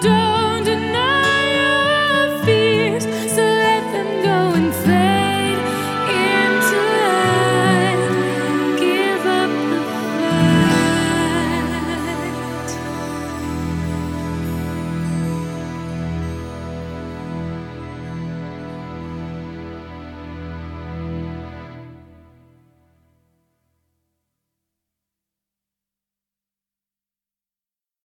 window.